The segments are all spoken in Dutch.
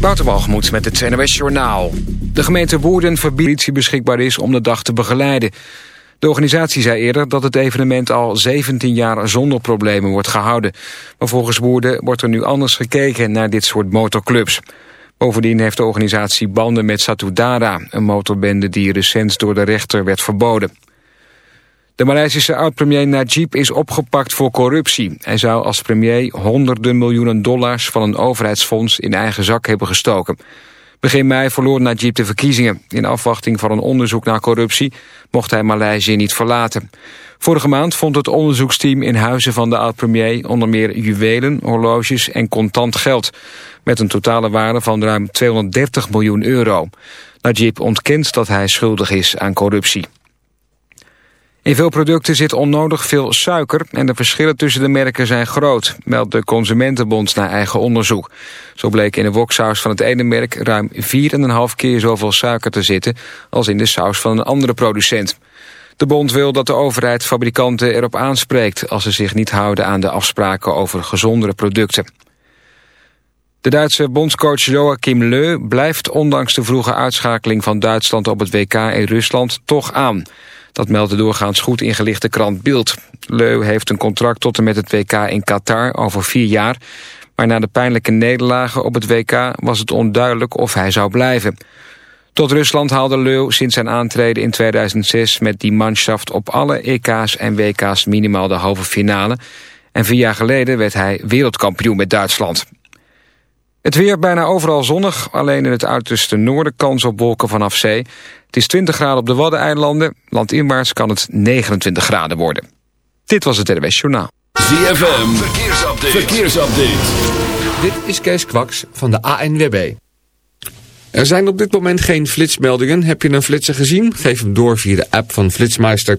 Wouter met het NOS Journaal. De gemeente Woerden verbiedt beschikbaar is om de dag te begeleiden. De organisatie zei eerder dat het evenement al 17 jaar zonder problemen wordt gehouden. Maar volgens Woerden wordt er nu anders gekeken naar dit soort motorclubs. Bovendien heeft de organisatie banden met Satudara, een motorbende die recent door de rechter werd verboden. De Maleisische oud-premier Najib is opgepakt voor corruptie. Hij zou als premier honderden miljoenen dollars van een overheidsfonds in eigen zak hebben gestoken. Begin mei verloor Najib de verkiezingen. In afwachting van een onderzoek naar corruptie mocht hij Maleisië niet verlaten. Vorige maand vond het onderzoeksteam in huizen van de oud-premier onder meer juwelen, horloges en contant geld. Met een totale waarde van ruim 230 miljoen euro. Najib ontkent dat hij schuldig is aan corruptie. In veel producten zit onnodig veel suiker en de verschillen tussen de merken zijn groot, meldt de Consumentenbond naar eigen onderzoek. Zo bleek in de woksaus van het ene merk ruim 4,5 keer zoveel suiker te zitten als in de saus van een andere producent. De bond wil dat de overheid fabrikanten erop aanspreekt als ze zich niet houden aan de afspraken over gezondere producten. De Duitse bondscoach Joachim Leu blijft ondanks de vroege uitschakeling van Duitsland op het WK in Rusland toch aan. Dat meldt de doorgaans goed ingelichte krant Bild. Leu heeft een contract tot en met het WK in Qatar over vier jaar. Maar na de pijnlijke nederlagen op het WK was het onduidelijk of hij zou blijven. Tot Rusland haalde Leu sinds zijn aantreden in 2006 met die manschaft op alle EK's en WK's minimaal de halve finale. En vier jaar geleden werd hij wereldkampioen met Duitsland. Het weer bijna overal zonnig, alleen in het uiterste noorden kans op wolken vanaf zee. Het is 20 graden op de Waddeneilanden, landinwaarts kan het 29 graden worden. Dit was het RWS Journaal. ZFM, verkeersupdate. verkeersupdate. Dit is Kees Kwaks van de ANWB. Er zijn op dit moment geen flitsmeldingen. Heb je een flitser gezien? Geef hem door via de app van Flitsmeister.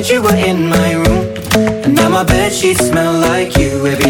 night you were in my room. And now my bed sheets smell like you. Every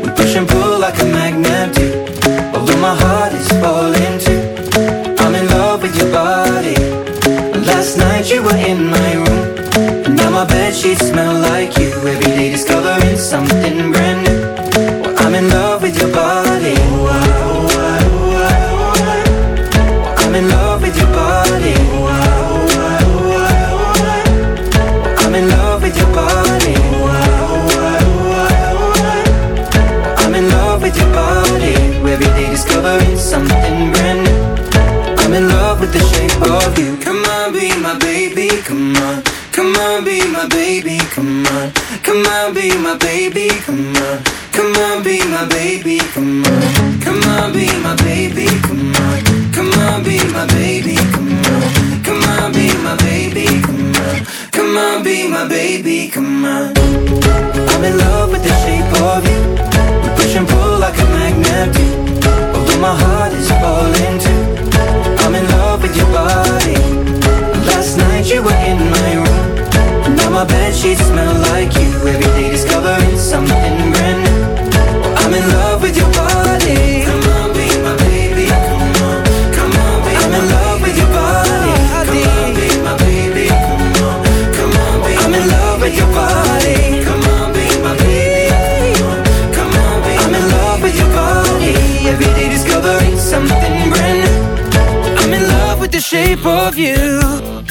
Shape of you.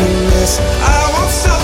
I want something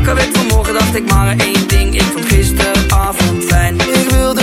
Ik werd vanmorgen, dacht ik maar één ding. Ik vond gisteravond fijn.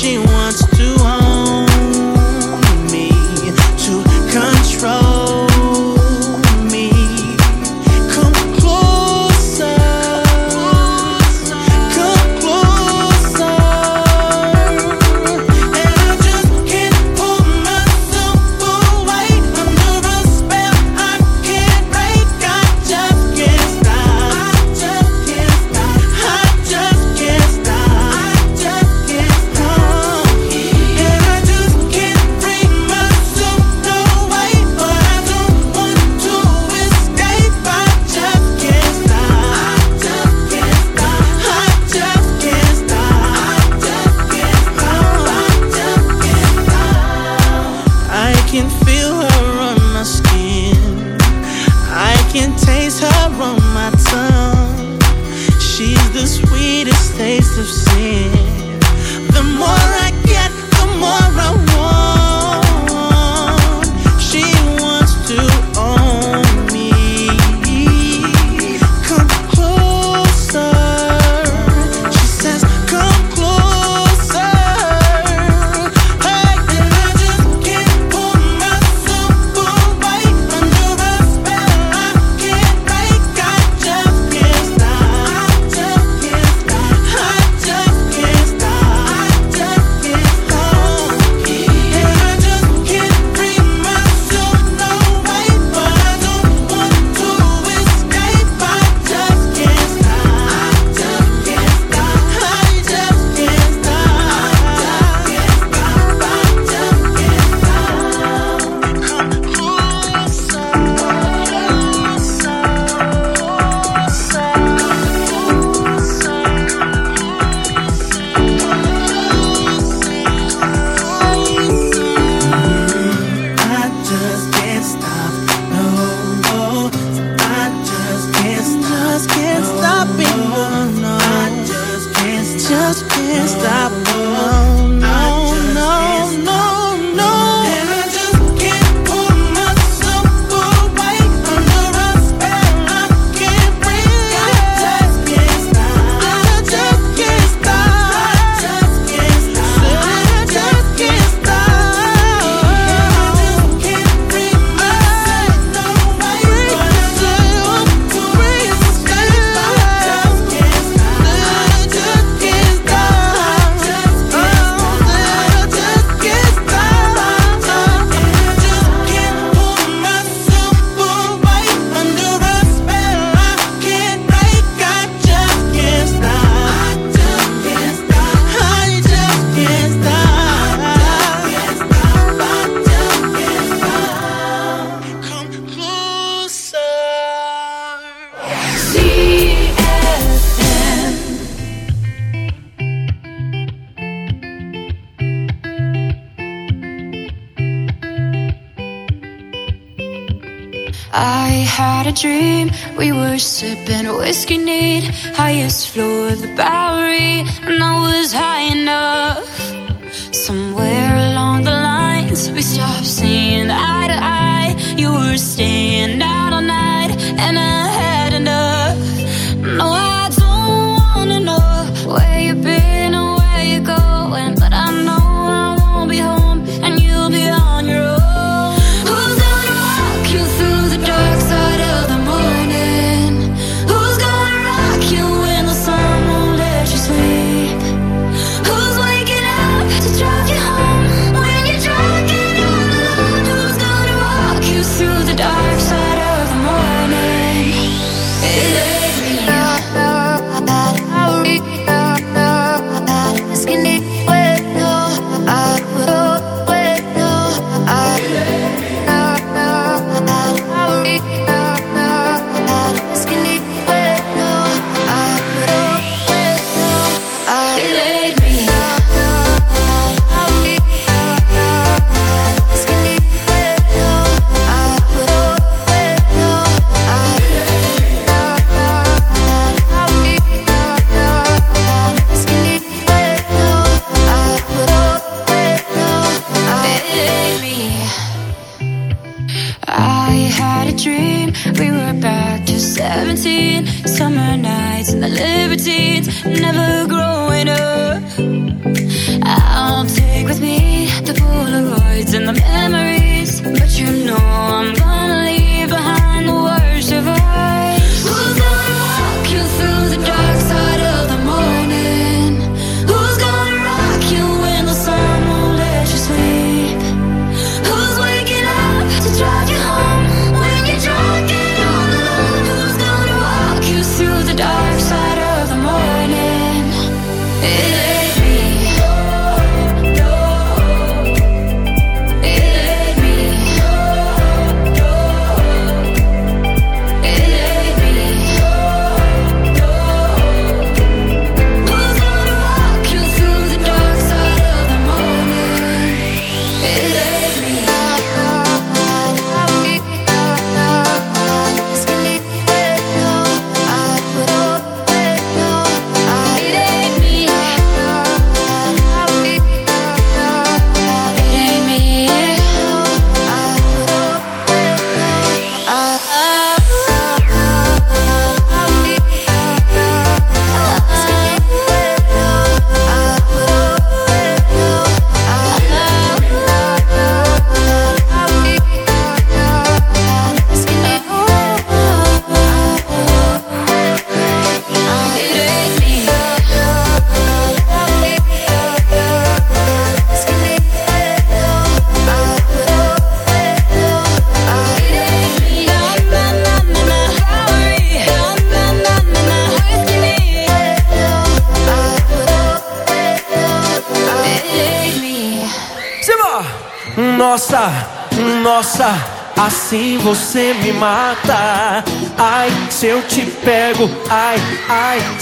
existe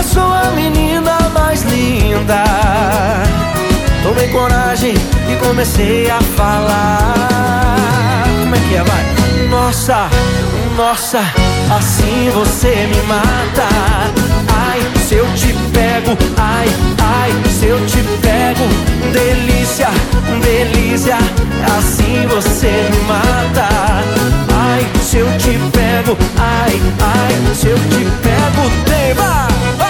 Eu sou a menina mais linda. Tomei coragem e comecei a falar. Como é que é, vai? Nossa, nossa, assim você me mata. Ai, se eu te pego, ai, ai, se eu te pego. Delícia, delícia, assim você me mata. Ai, se eu te pego, ai, ai, se eu te pego, tema.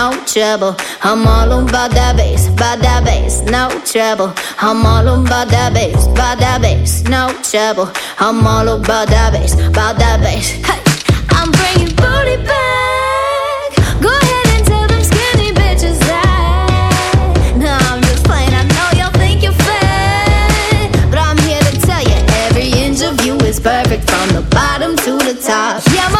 no trouble. I'm all about that bass, about that bass, no trouble. I'm all about that bass, about that bass, no trouble. I'm all about that bass, about that bass. Hey, I'm bringing booty back. Go ahead and tell them skinny bitches that. No, I'm just playing. I know y'all think you're fat, but I'm here to tell you every inch of you is perfect from the bottom to the top. Yeah,